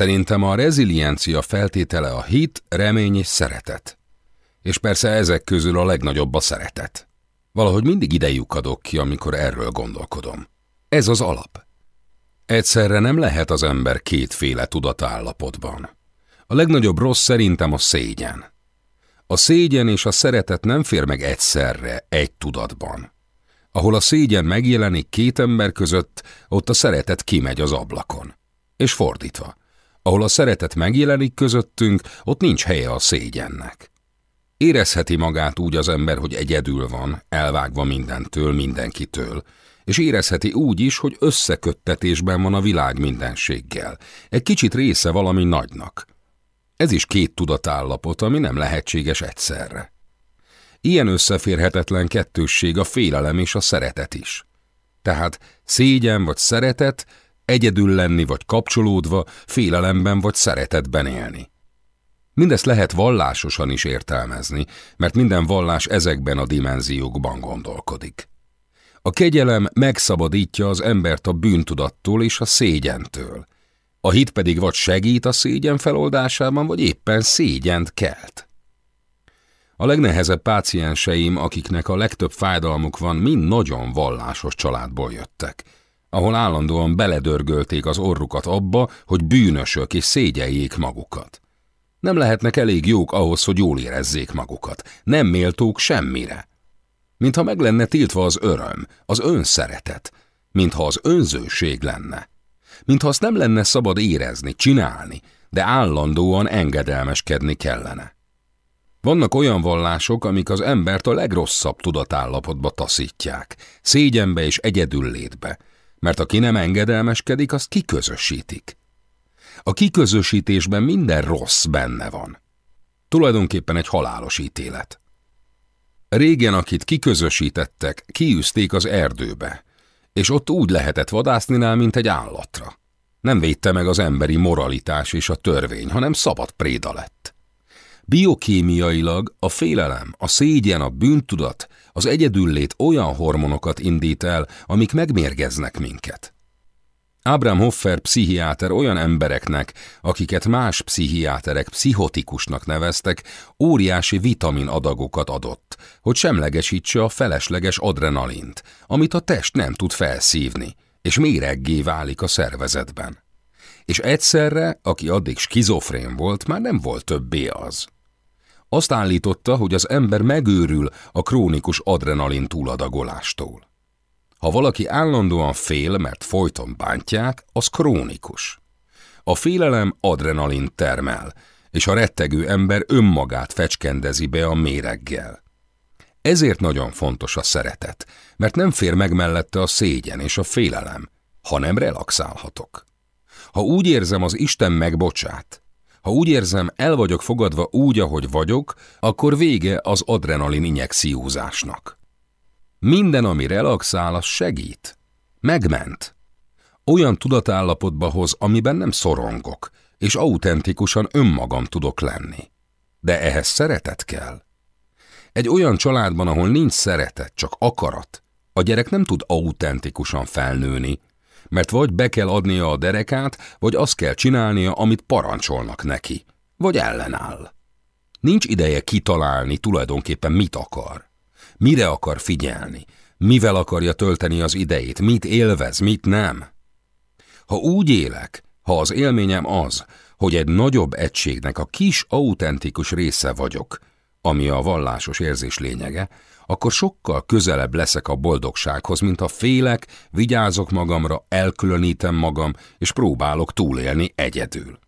Szerintem a reziliencia feltétele a hit, remény és szeretet. És persze ezek közül a legnagyobb a szeretet. Valahogy mindig idejük adok ki, amikor erről gondolkodom. Ez az alap. Egyszerre nem lehet az ember kétféle tudatállapotban. A legnagyobb rossz szerintem a szégyen. A szégyen és a szeretet nem fér meg egyszerre, egy tudatban. Ahol a szégyen megjelenik két ember között, ott a szeretet kimegy az ablakon. És fordítva. Ahol a szeretet megjelenik közöttünk, ott nincs helye a szégyennek. Érezheti magát úgy az ember, hogy egyedül van, elvágva mindentől, mindenkitől, és érezheti úgy is, hogy összeköttetésben van a világ mindenséggel. Egy kicsit része valami nagynak. Ez is két tudatállapot, ami nem lehetséges egyszerre. Ilyen összeférhetetlen kettősség a félelem és a szeretet is. Tehát szégyen vagy szeretet, egyedül lenni vagy kapcsolódva, félelemben vagy szeretetben élni. Mindezt lehet vallásosan is értelmezni, mert minden vallás ezekben a dimenziókban gondolkodik. A kegyelem megszabadítja az embert a bűntudattól és a szégyentől. A hit pedig vagy segít a szégyen feloldásában, vagy éppen szégyent kelt. A legnehezebb pácienseim, akiknek a legtöbb fájdalmuk van, mind nagyon vallásos családból jöttek, ahol állandóan beledörgölték az orrukat abba, hogy bűnösök és szégyeljék magukat. Nem lehetnek elég jók ahhoz, hogy jól érezzék magukat. Nem méltók semmire. Mintha meg lenne tiltva az öröm, az önszeretet, mintha az önzőség lenne. Mintha azt nem lenne szabad érezni, csinálni, de állandóan engedelmeskedni kellene. Vannak olyan vallások, amik az embert a legrosszabb tudatállapotba taszítják, szégyenbe és egyedüllétbe, mert aki nem engedelmeskedik, azt kiközösítik. A kiközösítésben minden rossz benne van. Tulajdonképpen egy halálos ítélet. Régen, akit kiközösítettek, kiűzték az erdőbe, és ott úgy lehetett vadászni mint egy állatra. Nem védte meg az emberi moralitás és a törvény, hanem szabad préda lett. Biokémiailag a félelem, a szégyen, a bűntudat, az egyedüllét olyan hormonokat indít el, amik megmérgeznek minket. Abraham Hoffer pszichiáter olyan embereknek, akiket más pszichiáterek pszichotikusnak neveztek, óriási vitamin adagokat adott, hogy semlegesítse a felesleges adrenalint, amit a test nem tud felszívni, és méreggé válik a szervezetben. És egyszerre, aki addig skizofrén volt, már nem volt többé az. Azt állította, hogy az ember megőrül a krónikus adrenalin túladagolástól. Ha valaki állandóan fél, mert folyton bántják, az krónikus. A félelem adrenalin termel, és a rettegő ember önmagát fecskendezi be a méreggel. Ezért nagyon fontos a szeretet, mert nem fér meg mellette a szégyen és a félelem, hanem relaxálhatok. Ha úgy érzem, az Isten megbocsát, ha úgy érzem, el vagyok fogadva úgy, ahogy vagyok, akkor vége az adrenalin injekciózásnak. Minden, ami relaxál, az segít. Megment. Olyan tudatállapotba hoz, amiben nem szorongok, és autentikusan önmagam tudok lenni. De ehhez szeretet kell. Egy olyan családban, ahol nincs szeretet, csak akarat, a gyerek nem tud autentikusan felnőni, mert vagy be kell adnia a derekát, vagy azt kell csinálnia, amit parancsolnak neki, vagy ellenáll. Nincs ideje kitalálni tulajdonképpen mit akar. Mire akar figyelni? Mivel akarja tölteni az idejét? Mit élvez, mit nem? Ha úgy élek, ha az élményem az, hogy egy nagyobb egységnek a kis autentikus része vagyok, ami a vallásos érzés lényege, akkor sokkal közelebb leszek a boldogsághoz, mint a félek, vigyázok magamra, elkülönítem magam, és próbálok túlélni egyedül.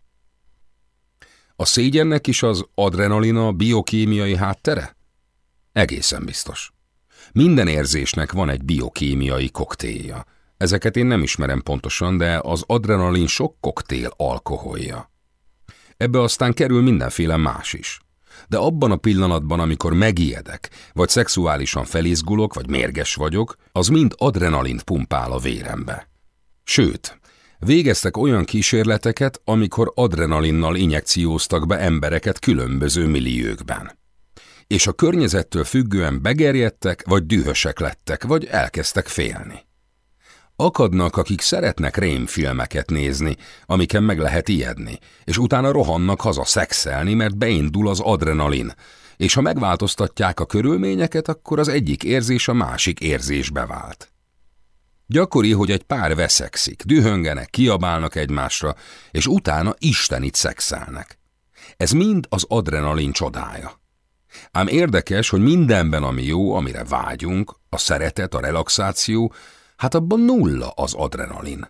A szégyennek is az adrenalina biokémiai háttere? Egészen biztos. Minden érzésnek van egy biokémiai koktélja. Ezeket én nem ismerem pontosan, de az adrenalin sok koktél alkoholja. Ebbe aztán kerül mindenféle más is. De abban a pillanatban, amikor megijedek, vagy szexuálisan felizgulok, vagy mérges vagyok, az mind adrenalint pumpál a vérembe. Sőt, végeztek olyan kísérleteket, amikor adrenalinnal injekcióztak be embereket különböző milliókben és a környezettől függően begerjedtek, vagy dühösek lettek, vagy elkezdtek félni. Akadnak, akik szeretnek rémfilmeket nézni, amiken meg lehet ijedni, és utána rohannak haza szexelni, mert beindul az adrenalin, és ha megváltoztatják a körülményeket, akkor az egyik érzés a másik érzésbe vált. Gyakori, hogy egy pár veszekszik, dühöngenek, kiabálnak egymásra, és utána istenit szexelnek. Ez mind az adrenalin csodája. Ám érdekes, hogy mindenben, ami jó, amire vágyunk, a szeretet, a relaxáció, hát abban nulla az adrenalin.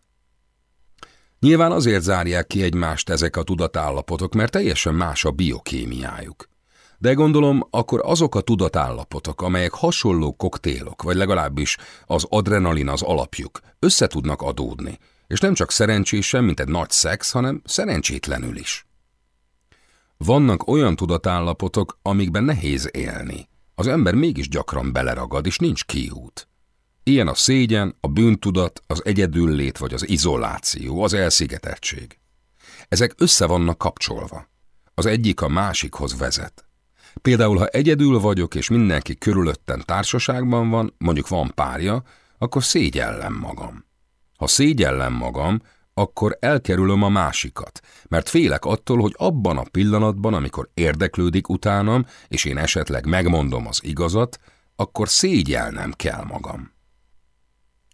Nyilván azért zárják ki egymást ezek a tudatállapotok, mert teljesen más a biokémiájuk. De gondolom, akkor azok a tudatállapotok, amelyek hasonló koktélok, vagy legalábbis az adrenalin az alapjuk, össze tudnak adódni, és nem csak szerencsésen, mint egy nagy szex, hanem szerencsétlenül is. Vannak olyan tudatállapotok, amikben nehéz élni. Az ember mégis gyakran beleragad, és nincs kiút. Ilyen a szégyen, a bűntudat, az egyedüllét vagy az izoláció, az elszigeteltség. Ezek össze vannak kapcsolva. Az egyik a másikhoz vezet. Például, ha egyedül vagyok, és mindenki körülöttem társaságban van, mondjuk van párja, akkor szégyellem magam. Ha szégyellem magam, akkor elkerülöm a másikat, mert félek attól, hogy abban a pillanatban, amikor érdeklődik utánam, és én esetleg megmondom az igazat, akkor szégyelnem kell magam.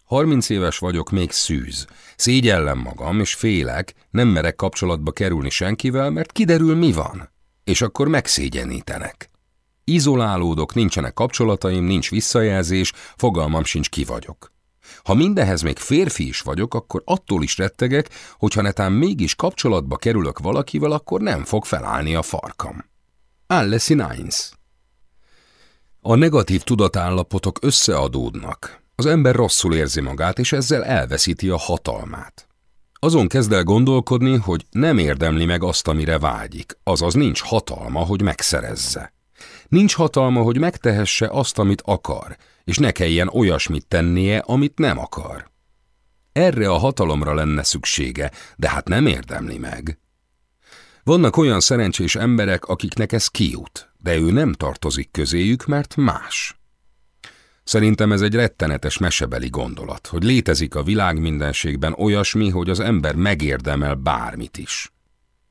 Harminc éves vagyok, még szűz. Szégyellem magam, és félek, nem merek kapcsolatba kerülni senkivel, mert kiderül, mi van. És akkor megszégyenítenek. Izolálódok, nincsenek kapcsolataim, nincs visszajelzés, fogalmam sincs ki vagyok. Ha mindehez még férfi is vagyok, akkor attól is rettegek, hogyha netán mégis kapcsolatba kerülök valakivel, akkor nem fog felállni a farkam. Alle Nines A negatív tudatállapotok összeadódnak. Az ember rosszul érzi magát, és ezzel elveszíti a hatalmát. Azon kezd el gondolkodni, hogy nem érdemli meg azt, amire vágyik, azaz nincs hatalma, hogy megszerezze. Nincs hatalma, hogy megtehesse azt, amit akar, és ne kelljen olyasmit tennie, amit nem akar. Erre a hatalomra lenne szüksége, de hát nem érdemli meg. Vannak olyan szerencsés emberek, akiknek ez kiút, de ő nem tartozik közéjük, mert más. Szerintem ez egy rettenetes mesebeli gondolat, hogy létezik a világ mindenségben olyasmi, hogy az ember megérdemel bármit is.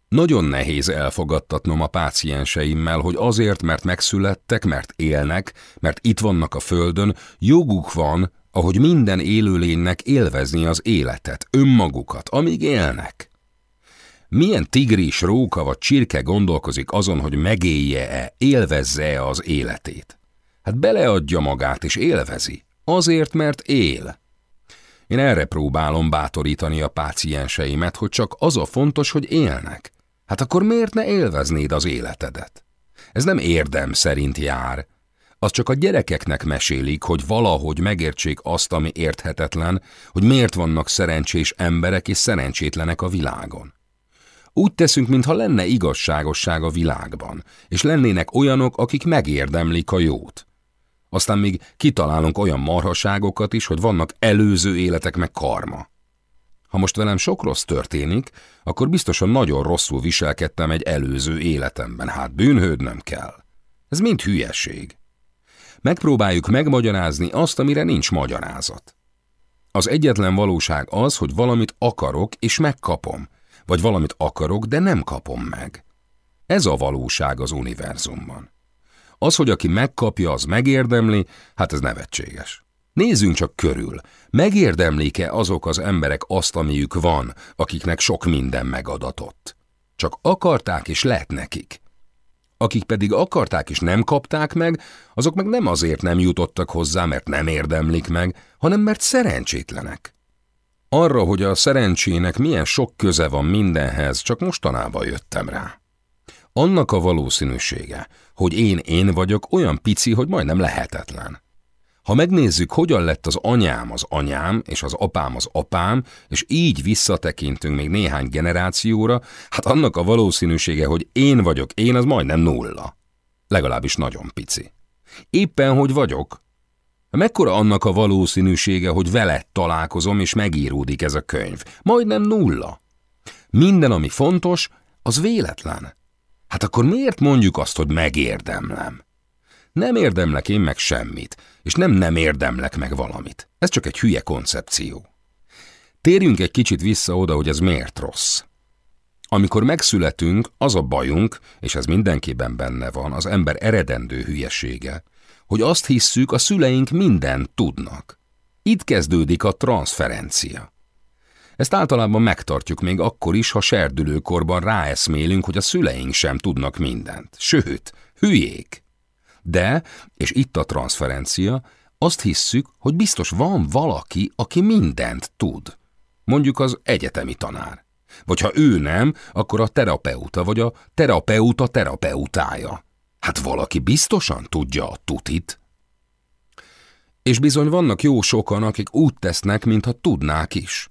Nagyon nehéz elfogadtatnom a pácienseimmel, hogy azért, mert megszülettek, mert élnek, mert itt vannak a földön, joguk van, ahogy minden élőlénynek élvezni az életet, önmagukat, amíg élnek. Milyen tigris, róka vagy csirke gondolkozik azon, hogy megélje-e, élvezze-e az életét? Hát beleadja magát és élvezi. Azért, mert él. Én erre próbálom bátorítani a pácienseimet, hogy csak az a fontos, hogy élnek. Hát akkor miért ne élveznéd az életedet? Ez nem érdem szerint jár. Az csak a gyerekeknek mesélik, hogy valahogy megértsék azt, ami érthetetlen, hogy miért vannak szerencsés emberek és szerencsétlenek a világon. Úgy teszünk, mintha lenne igazságosság a világban, és lennének olyanok, akik megérdemlik a jót. Aztán még kitalálunk olyan marhaságokat is, hogy vannak előző életek meg karma. Ha most velem sok rossz történik, akkor biztosan nagyon rosszul viselkedtem egy előző életemben, hát bűnhődnöm kell. Ez mind hülyeség. Megpróbáljuk megmagyarázni azt, amire nincs magyarázat. Az egyetlen valóság az, hogy valamit akarok és megkapom, vagy valamit akarok, de nem kapom meg. Ez a valóság az univerzumban. Az, hogy aki megkapja, az megérdemli, hát ez nevetséges. Nézzünk csak körül. Megérdemlik-e azok az emberek azt, amiük van, akiknek sok minden megadatott? Csak akarták és lett nekik. Akik pedig akarták és nem kapták meg, azok meg nem azért nem jutottak hozzá, mert nem érdemlik meg, hanem mert szerencsétlenek. Arra, hogy a szerencsének milyen sok köze van mindenhez, csak mostanában jöttem rá. Annak a valószínűsége, hogy én én vagyok, olyan pici, hogy majdnem lehetetlen. Ha megnézzük, hogyan lett az anyám az anyám, és az apám az apám, és így visszatekintünk még néhány generációra, hát annak a valószínűsége, hogy én vagyok én, az majdnem nulla. Legalábbis nagyon pici. Éppen, hogy vagyok. Mekkora annak a valószínűsége, hogy veled találkozom, és megíródik ez a könyv? Majdnem nulla. Minden, ami fontos, az véletlen. Hát akkor miért mondjuk azt, hogy megérdemlem? Nem érdemlek én meg semmit, és nem nem érdemlek meg valamit. Ez csak egy hülye koncepció. Térjünk egy kicsit vissza oda, hogy ez miért rossz. Amikor megszületünk, az a bajunk, és ez mindenkiben benne van, az ember eredendő hülyesége, hogy azt hisszük, a szüleink mindent tudnak. Itt kezdődik a transferencia. Ezt általában megtartjuk még akkor is, ha serdülőkorban ráeszmélünk, hogy a szüleink sem tudnak mindent. Sőt, hülyék. De, és itt a transferencia, azt hisszük, hogy biztos van valaki, aki mindent tud. Mondjuk az egyetemi tanár. Vagy ha ő nem, akkor a terapeuta, vagy a terapeuta terapeutája. Hát valaki biztosan tudja a tutit. És bizony vannak jó sokan, akik úgy tesznek, mintha tudnák is.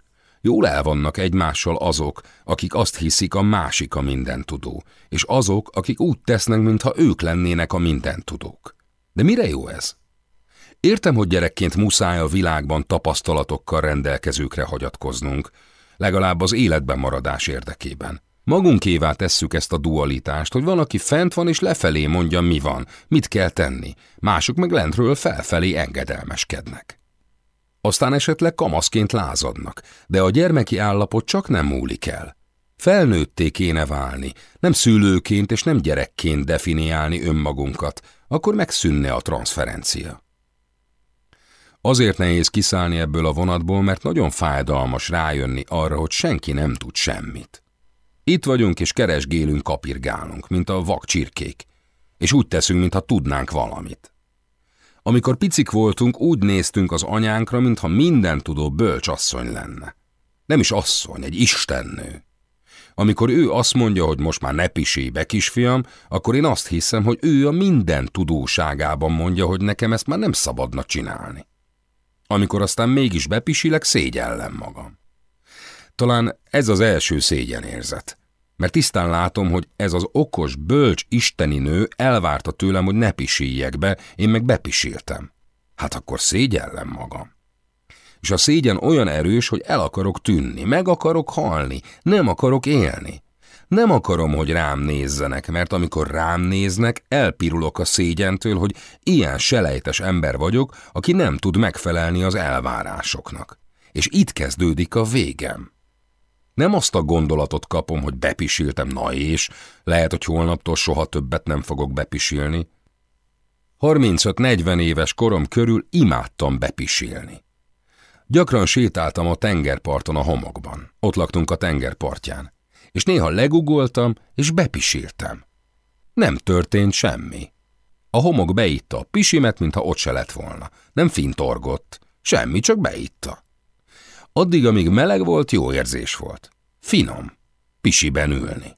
Jól el vannak egymással azok, akik azt hiszik a másik a mindentudó, és azok, akik úgy tesznek, mintha ők lennének a mindentudók. De mire jó ez? Értem, hogy gyerekként muszáj a világban tapasztalatokkal rendelkezőkre hagyatkoznunk, legalább az életben maradás érdekében. Magunkévá tesszük ezt a dualitást, hogy van, aki fent van és lefelé mondja, mi van, mit kell tenni, mások meg lentről felfelé engedelmeskednek. Aztán esetleg kamaszként lázadnak, de a gyermeki állapot csak nem múlik el. Felnőtté kéne válni, nem szülőként és nem gyerekként definiálni önmagunkat, akkor megszűnne a transferencia. Azért nehéz kiszállni ebből a vonatból, mert nagyon fájdalmas rájönni arra, hogy senki nem tud semmit. Itt vagyunk és keresgélünk, kapirgálunk, mint a vak csirkék, és úgy teszünk, mintha tudnánk valamit. Amikor picik voltunk, úgy néztünk az anyánkra, mintha minden tudó bölcs asszony lenne. Nem is asszony, egy istennő. Amikor ő azt mondja, hogy most már ne pisélj be, kisfiam, akkor én azt hiszem, hogy ő a minden tudóságában mondja, hogy nekem ezt már nem szabadna csinálni. Amikor aztán mégis bepisilek, szégyellem magam. Talán ez az első szégyenérzet, mert tisztán látom, hogy ez az okos, bölcs isteni nő elvárta tőlem, hogy ne pisiljek be, én meg bepisiltem. Hát akkor szégyellem magam. És a szégyen olyan erős, hogy el akarok tűnni, meg akarok halni, nem akarok élni. Nem akarom, hogy rám nézzenek, mert amikor rám néznek, elpirulok a szégyentől, hogy ilyen selejtes ember vagyok, aki nem tud megfelelni az elvárásoknak. És itt kezdődik a végem. Nem azt a gondolatot kapom, hogy bepisiltem, na és, lehet, hogy holnaptól soha többet nem fogok bepisilni. 35-40 éves korom körül imádtam bepisilni. Gyakran sétáltam a tengerparton a homokban. Ott laktunk a tengerpartján és néha legugoltam, és bepisiltem. Nem történt semmi. A homok beitta a pisimet, mintha ott se lett volna. Nem fintorgott. Semmi, csak beitta. Addig, amíg meleg volt, jó érzés volt. Finom. Pisiben ülni.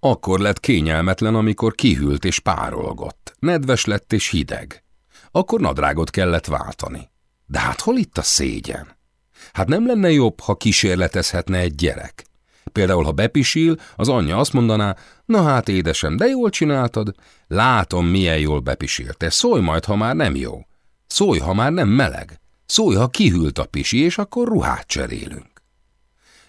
Akkor lett kényelmetlen, amikor kihűlt és párolgott. Nedves lett és hideg. Akkor nadrágot kellett váltani. De hát hol itt a szégyen? Hát nem lenne jobb, ha kísérletezhetne egy gyerek? Például, ha bepisil, az anyja azt mondaná, na hát édesem, de jól csináltad, látom, milyen jól bepisiltél, szólj majd, ha már nem jó. Szólj, ha már nem meleg. Szólj, ha kihűlt a pisi, és akkor ruhát cserélünk.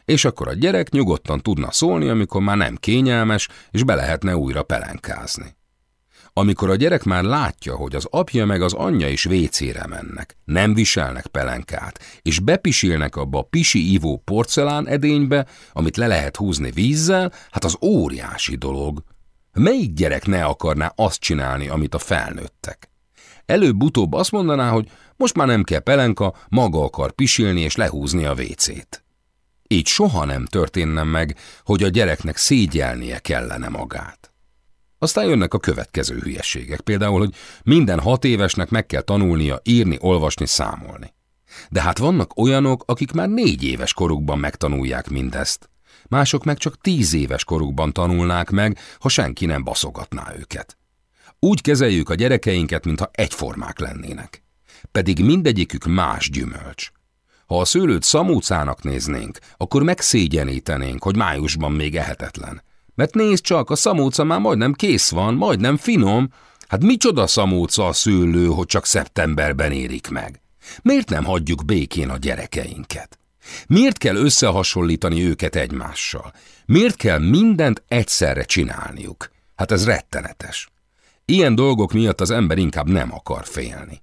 És akkor a gyerek nyugodtan tudna szólni, amikor már nem kényelmes, és be lehetne újra pelenkázni. Amikor a gyerek már látja, hogy az apja meg az anyja is vécére mennek, nem viselnek pelenkát, és bepisilnek abba a pisi ivó porcelán edénybe, amit le lehet húzni vízzel, hát az óriási dolog. Melyik gyerek ne akarná azt csinálni, amit a felnőttek? Előbb-utóbb azt mondaná, hogy most már nem kell pelenka, maga akar pisilni és lehúzni a vécét. Így soha nem történne meg, hogy a gyereknek szégyelnie kellene magát. Aztán jönnek a következő hülyeségek, például, hogy minden hat évesnek meg kell tanulnia írni, olvasni, számolni. De hát vannak olyanok, akik már négy éves korukban megtanulják mindezt. Mások meg csak tíz éves korukban tanulnák meg, ha senki nem baszogatná őket. Úgy kezeljük a gyerekeinket, mintha egyformák lennének. Pedig mindegyikük más gyümölcs. Ha a szőlőt szamúcának néznénk, akkor megszégyenítenénk, hogy májusban még ehetetlen. Mert nézd csak, a szamóca már majdnem kész van, majdnem finom. Hát micsoda szamóca a szőlő, hogy csak szeptemberben érik meg? Miért nem hagyjuk békén a gyerekeinket? Miért kell összehasonlítani őket egymással? Miért kell mindent egyszerre csinálniuk? Hát ez rettenetes. Ilyen dolgok miatt az ember inkább nem akar félni.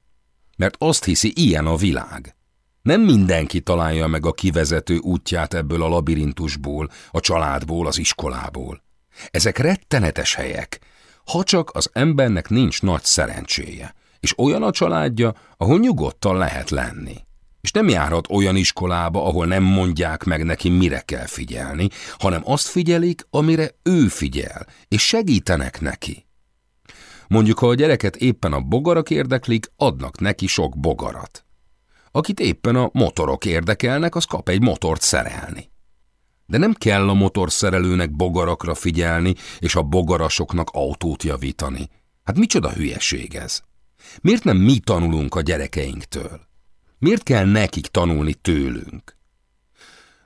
Mert azt hiszi, ilyen a világ. Nem mindenki találja meg a kivezető útját ebből a labirintusból, a családból, az iskolából. Ezek rettenetes helyek, ha csak az embernek nincs nagy szerencséje, és olyan a családja, ahol nyugodtan lehet lenni. És nem járhat olyan iskolába, ahol nem mondják meg neki, mire kell figyelni, hanem azt figyelik, amire ő figyel, és segítenek neki. Mondjuk, ha a gyereket éppen a bogarak érdeklik, adnak neki sok bogarat. Akit éppen a motorok érdekelnek, az kap egy motort szerelni. De nem kell a motorszerelőnek bogarakra figyelni, és a bogarasoknak autót javítani. Hát micsoda hülyeség ez? Miért nem mi tanulunk a gyerekeinktől? Miért kell nekik tanulni tőlünk?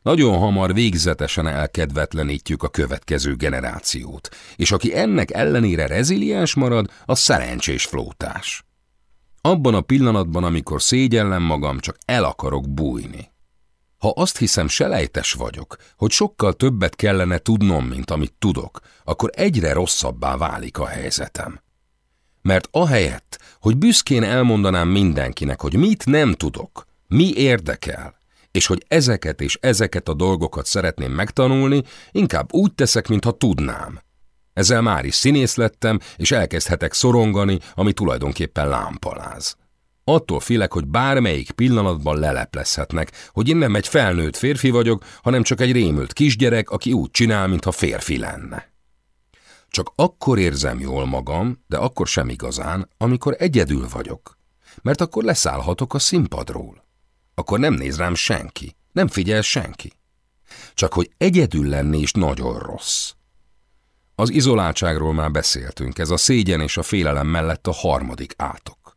Nagyon hamar végzetesen elkedvetlenítjük a következő generációt, és aki ennek ellenére reziliens marad, az szerencsés flótás. Abban a pillanatban, amikor szégyellem magam, csak el akarok bújni. Ha azt hiszem, selejtes vagyok, hogy sokkal többet kellene tudnom, mint amit tudok, akkor egyre rosszabbá válik a helyzetem. Mert ahelyett, hogy büszkén elmondanám mindenkinek, hogy mit nem tudok, mi érdekel, és hogy ezeket és ezeket a dolgokat szeretném megtanulni, inkább úgy teszek, mintha tudnám. Ezzel már is színész lettem, és elkezdhetek szorongani, ami tulajdonképpen lámpaláz. Attól félek, hogy bármelyik pillanatban leleplezhetnek, hogy én nem egy felnőtt férfi vagyok, hanem csak egy rémült kisgyerek, aki úgy csinál, mintha férfi lenne. Csak akkor érzem jól magam, de akkor sem igazán, amikor egyedül vagyok. Mert akkor leszállhatok a színpadról. Akkor nem néz rám senki, nem figyel senki. Csak hogy egyedül lenni is nagyon rossz. Az izoláltságról már beszéltünk, ez a szégyen és a félelem mellett a harmadik átok.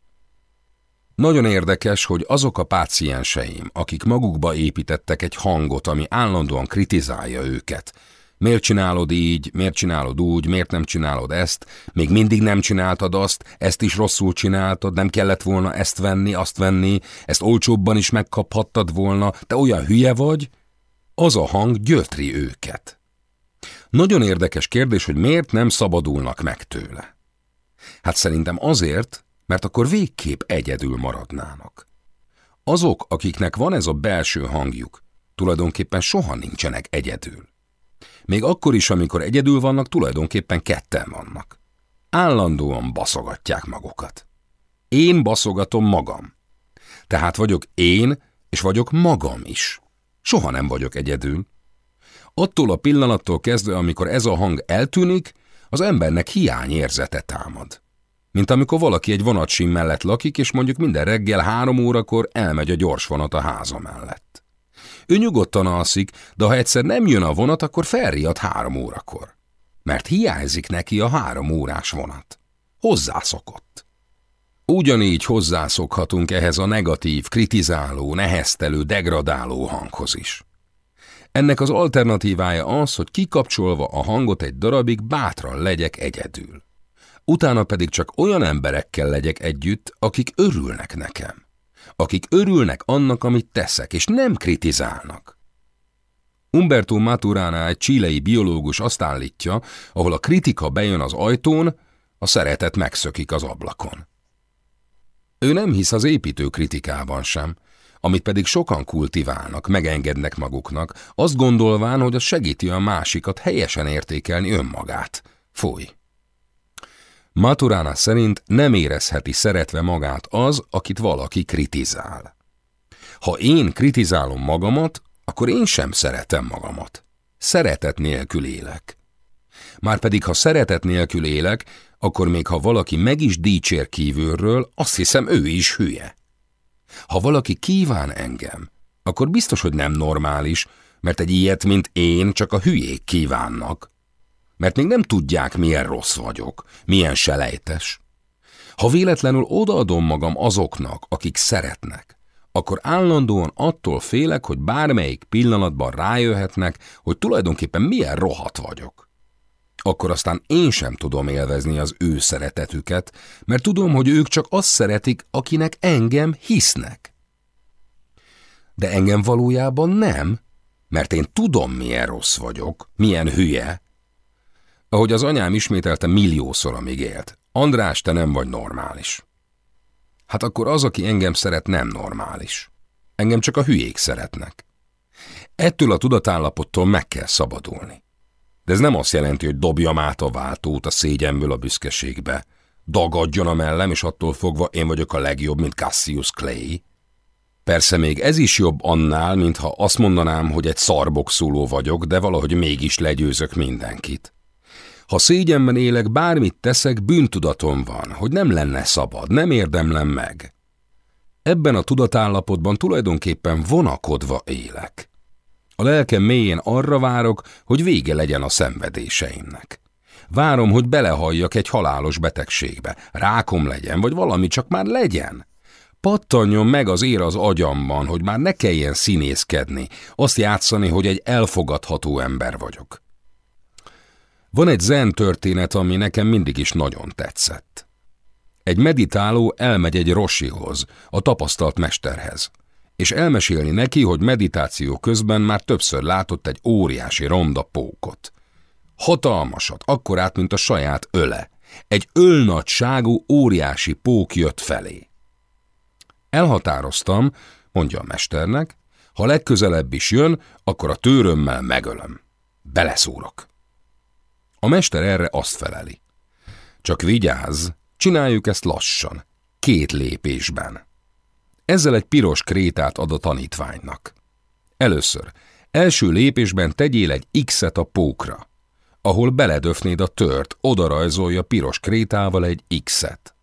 Nagyon érdekes, hogy azok a pácienseim, akik magukba építettek egy hangot, ami állandóan kritizálja őket, Miért csinálod így, miért csinálod úgy, miért nem csinálod ezt, még mindig nem csináltad azt, ezt is rosszul csináltad, nem kellett volna ezt venni, azt venni, ezt olcsóbban is megkaphattad volna, te olyan hülye vagy? Az a hang gyötri őket. Nagyon érdekes kérdés, hogy miért nem szabadulnak meg tőle. Hát szerintem azért, mert akkor végképp egyedül maradnának. Azok, akiknek van ez a belső hangjuk, tulajdonképpen soha nincsenek egyedül. Még akkor is, amikor egyedül vannak, tulajdonképpen ketten vannak. Állandóan baszogatják magukat. Én baszogatom magam. Tehát vagyok én, és vagyok magam is. Soha nem vagyok egyedül. Attól a pillanattól kezdve, amikor ez a hang eltűnik, az embernek hiányérzete támad. Mint amikor valaki egy vonatsim mellett lakik, és mondjuk minden reggel három órakor elmegy a gyors vonat a háza mellett. Ő nyugodtan alszik, de ha egyszer nem jön a vonat, akkor felriad három órakor. Mert hiányzik neki a három órás vonat. Hozzászokott. Ugyanígy hozzászokhatunk ehhez a negatív, kritizáló, neheztelő, degradáló hanghoz is. Ennek az alternatívája az, hogy kikapcsolva a hangot egy darabig bátran legyek egyedül. Utána pedig csak olyan emberekkel legyek együtt, akik örülnek nekem akik örülnek annak, amit teszek, és nem kritizálnak. Umberto Maturana, egy csílei biológus azt állítja, ahol a kritika bejön az ajtón, a szeretet megszökik az ablakon. Ő nem hisz az építő kritikában sem, amit pedig sokan kultiválnak, megengednek maguknak, azt gondolván, hogy az segíti a másikat helyesen értékelni önmagát. Fúj! Maturana szerint nem érezheti szeretve magát az, akit valaki kritizál. Ha én kritizálom magamat, akkor én sem szeretem magamat. Szeretet nélkül élek. Márpedig, ha szeretet nélkül élek, akkor még ha valaki meg is dicsér kívülről, azt hiszem ő is hülye. Ha valaki kíván engem, akkor biztos, hogy nem normális, mert egy ilyet, mint én, csak a hülyék kívánnak mert még nem tudják, milyen rossz vagyok, milyen selejtes. Ha véletlenül odaadom magam azoknak, akik szeretnek, akkor állandóan attól félek, hogy bármelyik pillanatban rájöhetnek, hogy tulajdonképpen milyen rohat vagyok. Akkor aztán én sem tudom élvezni az ő szeretetüket, mert tudom, hogy ők csak azt szeretik, akinek engem hisznek. De engem valójában nem, mert én tudom, milyen rossz vagyok, milyen hülye, ahogy az anyám ismételte milliószor, amíg élt. András, te nem vagy normális. Hát akkor az, aki engem szeret, nem normális. Engem csak a hülyék szeretnek. Ettől a tudatállapottól meg kell szabadulni. De ez nem azt jelenti, hogy dobjam át a váltót a szégyenből a büszkeségbe, dagadjon a mellem, és attól fogva én vagyok a legjobb, mint Cassius Clay. Persze még ez is jobb annál, mintha azt mondanám, hogy egy szarbokszóló vagyok, de valahogy mégis legyőzök mindenkit. Ha szégyenben élek, bármit teszek, bűntudatom van, hogy nem lenne szabad, nem érdemlem meg. Ebben a tudatállapotban tulajdonképpen vonakodva élek. A lelkem mélyén arra várok, hogy vége legyen a szenvedéseimnek. Várom, hogy belehalljak egy halálos betegségbe, rákom legyen, vagy valami csak már legyen. Pattanjon meg az ér az agyamban, hogy már ne kelljen színészkedni, azt játszani, hogy egy elfogadható ember vagyok. Van egy zen történet, ami nekem mindig is nagyon tetszett. Egy meditáló elmegy egy rosihoz, a tapasztalt mesterhez, és elmesélni neki, hogy meditáció közben már többször látott egy óriási ronda pókot. Hatalmasat, akkorát, mint a saját öle. Egy ölnagyságú óriási pók jött felé. Elhatároztam, mondja a mesternek, ha legközelebb is jön, akkor a tőrömmel megölöm. Beleszúrok. A mester erre azt feleli. Csak vigyázz, csináljuk ezt lassan, két lépésben. Ezzel egy piros krétát ad a tanítványnak. Először, első lépésben tegyél egy X-et a pókra. Ahol beledöfnéd a tört, odarajzolja piros krétával egy X-et.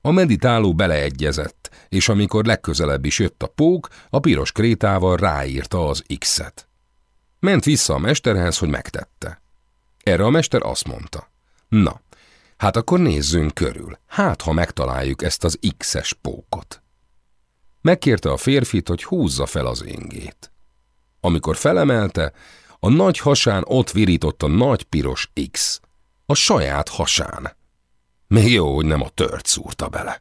A meditáló beleegyezett, és amikor legközelebb is jött a pók, a piros krétával ráírta az X-et. Ment vissza a mesterhez, hogy megtette. Erre a mester azt mondta. Na, hát akkor nézzünk körül, hát ha megtaláljuk ezt az X-es pókot. Megkérte a férfit, hogy húzza fel az ingét. Amikor felemelte, a nagy hasán ott virított a nagy piros X. A saját hasán. Még jó, hogy nem a tört szúrta bele.